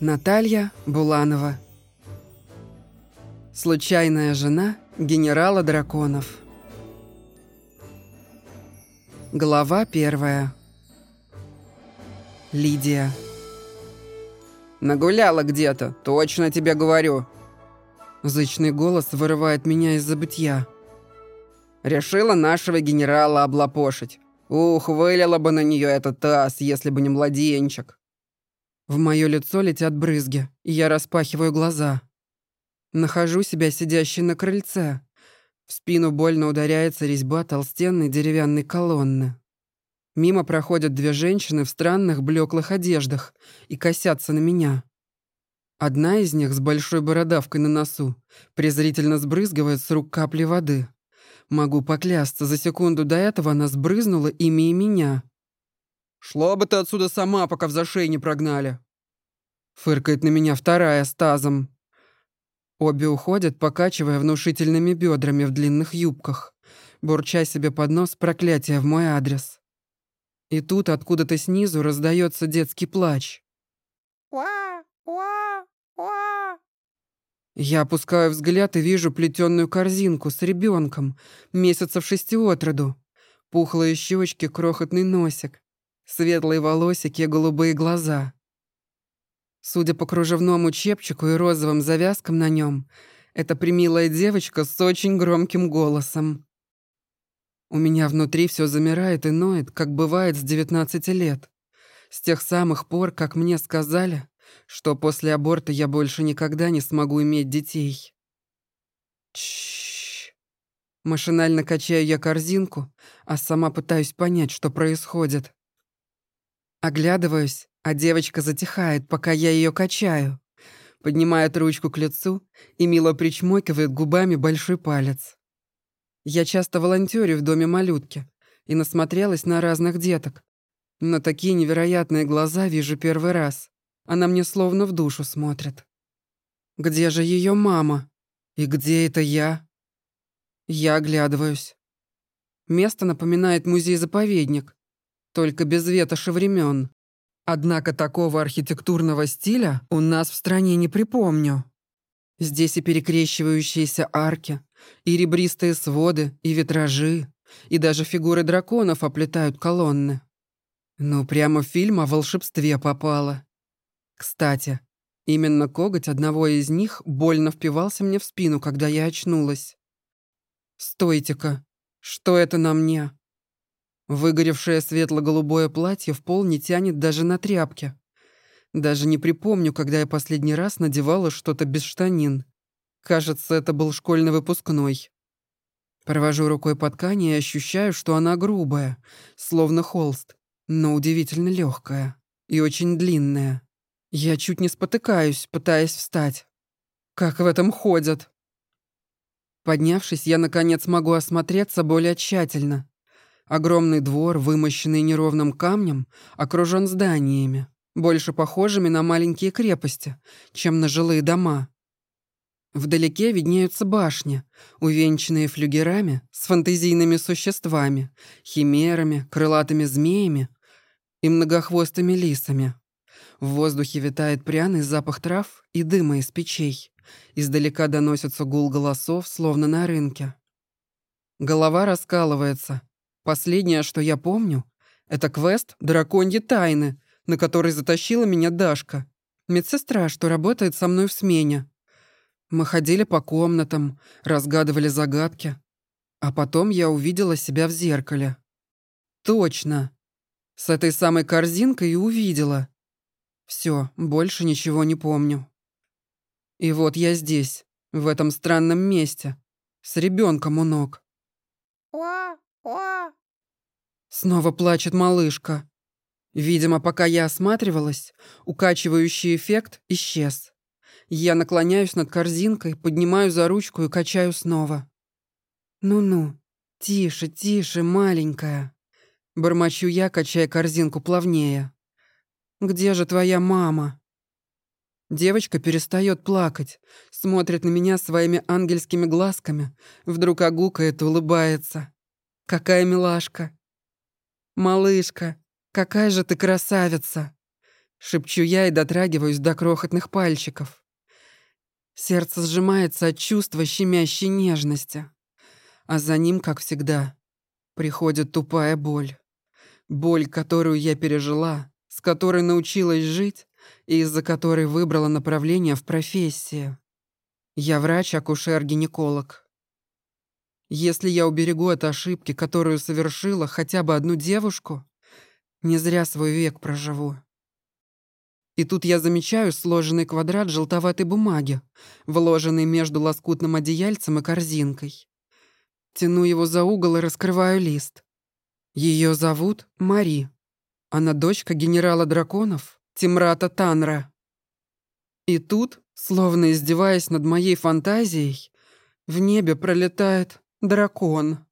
Наталья Буланова. Случайная жена генерала драконов. Глава первая. Лидия. «Нагуляла где-то, точно тебе говорю!» Зычный голос вырывает меня из забытья. «Решила нашего генерала облапошить. Ух, вылила бы на нее этот таз, если бы не младенчик!» В мое лицо летят брызги, и я распахиваю глаза. Нахожу себя сидящей на крыльце. В спину больно ударяется резьба толстенной деревянной колонны. Мимо проходят две женщины в странных блеклых одеждах и косятся на меня. Одна из них с большой бородавкой на носу презрительно сбрызгивает с рук капли воды. Могу поклясться, за секунду до этого она сбрызнула ими и меня. «Шла бы ты отсюда сама, пока в зашей не прогнали!» Фыркает на меня вторая с тазом. Обе уходят, покачивая внушительными бедрами в длинных юбках, бурча себе под нос проклятие в мой адрес. И тут откуда-то снизу раздается детский плач. Я опускаю взгляд и вижу плетеную корзинку с ребенком, месяцев шести от роду. Пухлые щечки, крохотный носик, светлые волосики и голубые глаза. Судя по кружевному чепчику и розовым завязкам на нем, это примилая девочка с очень громким голосом. У меня внутри все замирает и ноет, как бывает с 19 лет. С тех самых пор, как мне сказали, что после аборта я больше никогда не смогу иметь детей. Чш. Машинально качаю я корзинку, а сама пытаюсь понять, что происходит. Оглядываюсь, а девочка затихает, пока я ее качаю. Поднимает ручку к лицу и мило причмокивает губами большой палец. Я часто волонтерю в доме малютки и насмотрелась на разных деток. Но такие невероятные глаза вижу первый раз. Она мне словно в душу смотрит. Где же ее мама? И где это я? Я оглядываюсь. Место напоминает музей-заповедник только без ветоши времен. Однако такого архитектурного стиля у нас в стране не припомню. Здесь и перекрещивающиеся арки, и ребристые своды, и витражи, и даже фигуры драконов оплетают колонны. Ну, прямо фильм о волшебстве попало. Кстати, именно коготь одного из них больно впивался мне в спину, когда я очнулась. Стойте-ка, что это на мне? Выгоревшее светло-голубое платье в пол не тянет даже на тряпке. Даже не припомню, когда я последний раз надевала что-то без штанин. Кажется, это был школьный выпускной. Провожу рукой по ткани и ощущаю, что она грубая, словно холст, но удивительно легкая и очень длинная. Я чуть не спотыкаюсь, пытаясь встать. Как в этом ходят? Поднявшись, я, наконец, могу осмотреться более тщательно. Огромный двор, вымощенный неровным камнем, окружен зданиями, больше похожими на маленькие крепости, чем на жилые дома. Вдалеке виднеются башни, увенчанные флюгерами с фантазийными существами, химерами, крылатыми змеями и многохвостыми лисами. В воздухе витает пряный запах трав и дыма из печей. Издалека доносится гул голосов, словно на рынке. Голова раскалывается, Последнее, что я помню, это квест «Драконьи тайны», на который затащила меня Дашка, медсестра, что работает со мной в смене. Мы ходили по комнатам, разгадывали загадки. А потом я увидела себя в зеркале. Точно. С этой самой корзинкой и увидела. Все, больше ничего не помню. И вот я здесь, в этом странном месте, с ребенком у ног. Уа, уа. Снова плачет малышка. Видимо, пока я осматривалась, укачивающий эффект исчез. Я наклоняюсь над корзинкой, поднимаю за ручку и качаю снова. «Ну-ну, тише, тише, маленькая». Бормочу я, качая корзинку плавнее. «Где же твоя мама?» Девочка перестает плакать, смотрит на меня своими ангельскими глазками, вдруг огукает, улыбается. «Какая милашка!» «Малышка, какая же ты красавица!» Шепчу я и дотрагиваюсь до крохотных пальчиков. Сердце сжимается от чувства щемящей нежности. А за ним, как всегда, приходит тупая боль. Боль, которую я пережила, с которой научилась жить и из-за которой выбрала направление в профессии. Я врач-акушер-гинеколог. Если я уберегу от ошибки, которую совершила хотя бы одну девушку, не зря свой век проживу. И тут я замечаю сложенный квадрат желтоватой бумаги, вложенный между лоскутным одеяльцем и корзинкой. Тяну его за угол и раскрываю лист. Ее зовут Мари. Она дочка генерала драконов Тимрата Танра. И тут, словно издеваясь над моей фантазией, в небе пролетает дракон.